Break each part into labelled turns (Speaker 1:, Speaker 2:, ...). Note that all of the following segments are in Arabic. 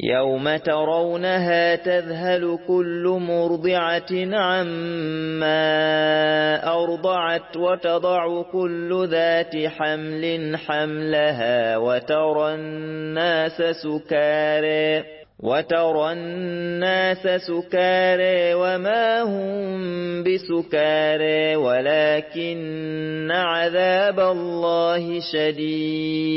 Speaker 1: يوم ترونها تذهل كل مرضعة عما أرضعت وتضع كل ذات حمل حملها وترى الناس سكاري وترى الناس سكاري وما هم بسكاري ولكن عذاب الله شديد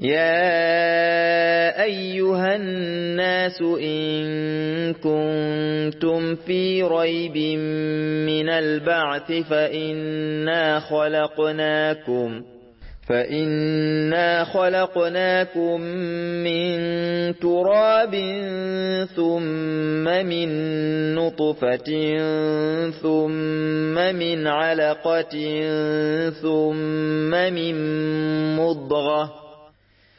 Speaker 1: يا أيها الناس إن كنتم في ريب من البعث فإنا خلقناكم فإنا خلقناكم من تراب ثم من نطفة ثم من علقة ثم من مضغة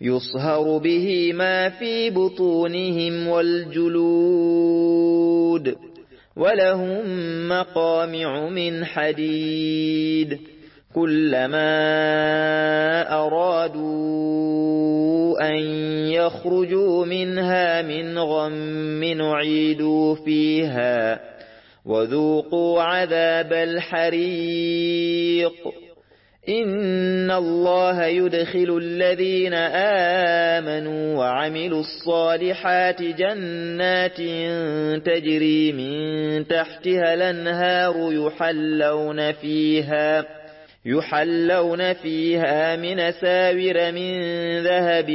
Speaker 1: يصهر به ما في بطونهم والجلود ولهم مقامع من حديد كلما أرادوا أن يخرجوا منها من غم نعيدوا فيها وذوقوا عذاب الحريق إن الله يدخل الذين آمنوا وعملوا الصالحات جنات تجري من تحتها الانهار يحلون فيها يحلون فيها من ساور من ذهب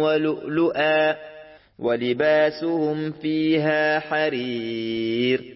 Speaker 1: ولؤلؤا ولباسهم فيها حرير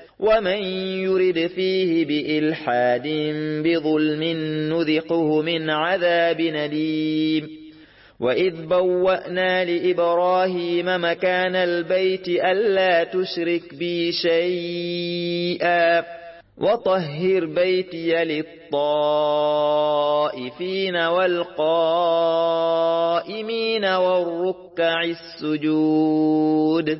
Speaker 1: ومن يرد فيه بإلحاد بظلم نذقه من عذاب نديم وإذ بوأنا لإبراهيم مكان البيت ألا تشرك بي شيئا. وطهر بيتي للطائفين والقائمين والركع السجود.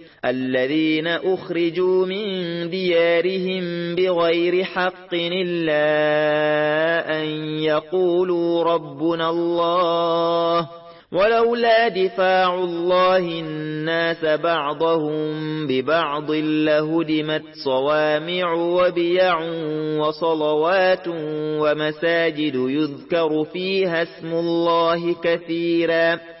Speaker 1: الذين أخرجوا من ديارهم بغير حق إلا أن يقولوا ربنا الله. ولولا دفاع الله الناس بعضهم ببعض لهدمت صوامع وبيع وصلوات ومساجد يذكر فيها اسم الله كثيراً.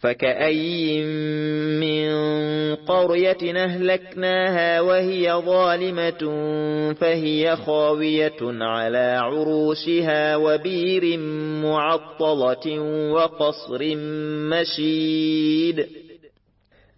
Speaker 1: فكأي من قرية أهلكناها وهي ظالمة فهي خاوية على عروشها وبير معطلة وقصر مشيد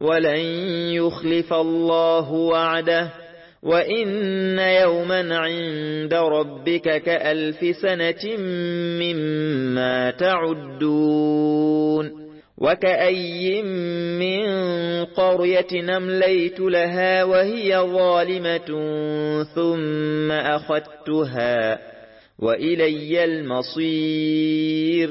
Speaker 1: ولن يخلف الله وعده وإن يوما عند ربك كألف سنة مما تعدون وكأي من قرية نمليت لها وهي ظالمة ثم أخذتها وإلي المصير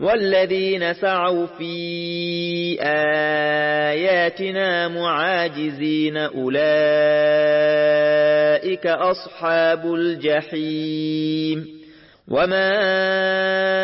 Speaker 1: والذين سعوا في آياتنا معاجزين أولئك أصحاب الجحيم. وما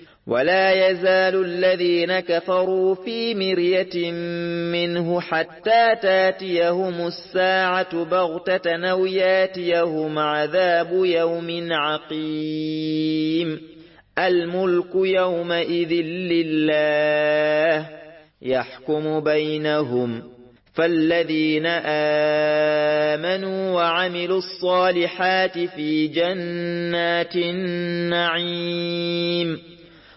Speaker 1: ولا يزال الذين كفروا في مرية منه حتى تاتيهم الساعة بغتة أو ياتيهم عذاب يوم عقيم. الملك يومئذ لله يحكم بينهم. فالذين آمنوا وعملوا الصالحات في جنات النعيم.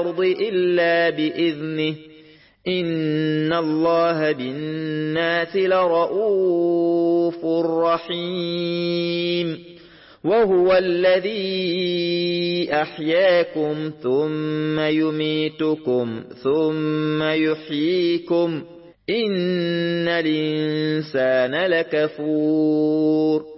Speaker 1: الأرض إلا بإذنه. إن الله بالناس لرؤوف رحيم. وهو الذي أحياكم ثم يميتكم ثم يحييكم. إن الإنسان لكفور.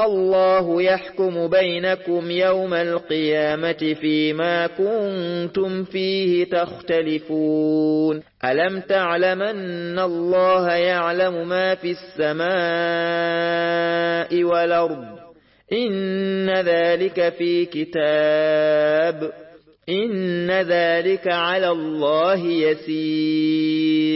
Speaker 1: الله يحكم بينكم يوم القيامة فيما كنتم فيه تختلفون. ألم تعلمن الله يعلم ما في السماء والأرض؟ إن ذلك في كتاب. إن ذلك على الله يسير.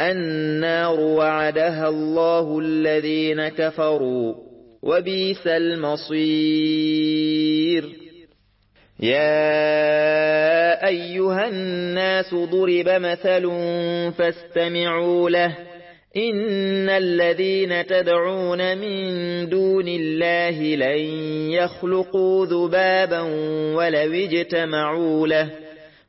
Speaker 1: النار وعدها الله الذين كفروا وبيس المصير. يا أيها الناس ضرب مثل فاستمعوا له. إن الذين تدعون من دون الله لن يخلقوا ذبابا ولو اجتمعوا له.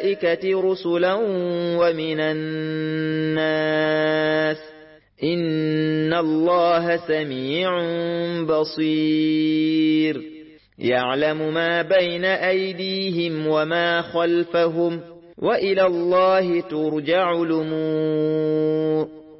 Speaker 1: الملائكة رسلا ومن الناس إن الله سميع بصير يعلم ما بين أيديهم وما خلفهم وإلى الله ترجع الأمور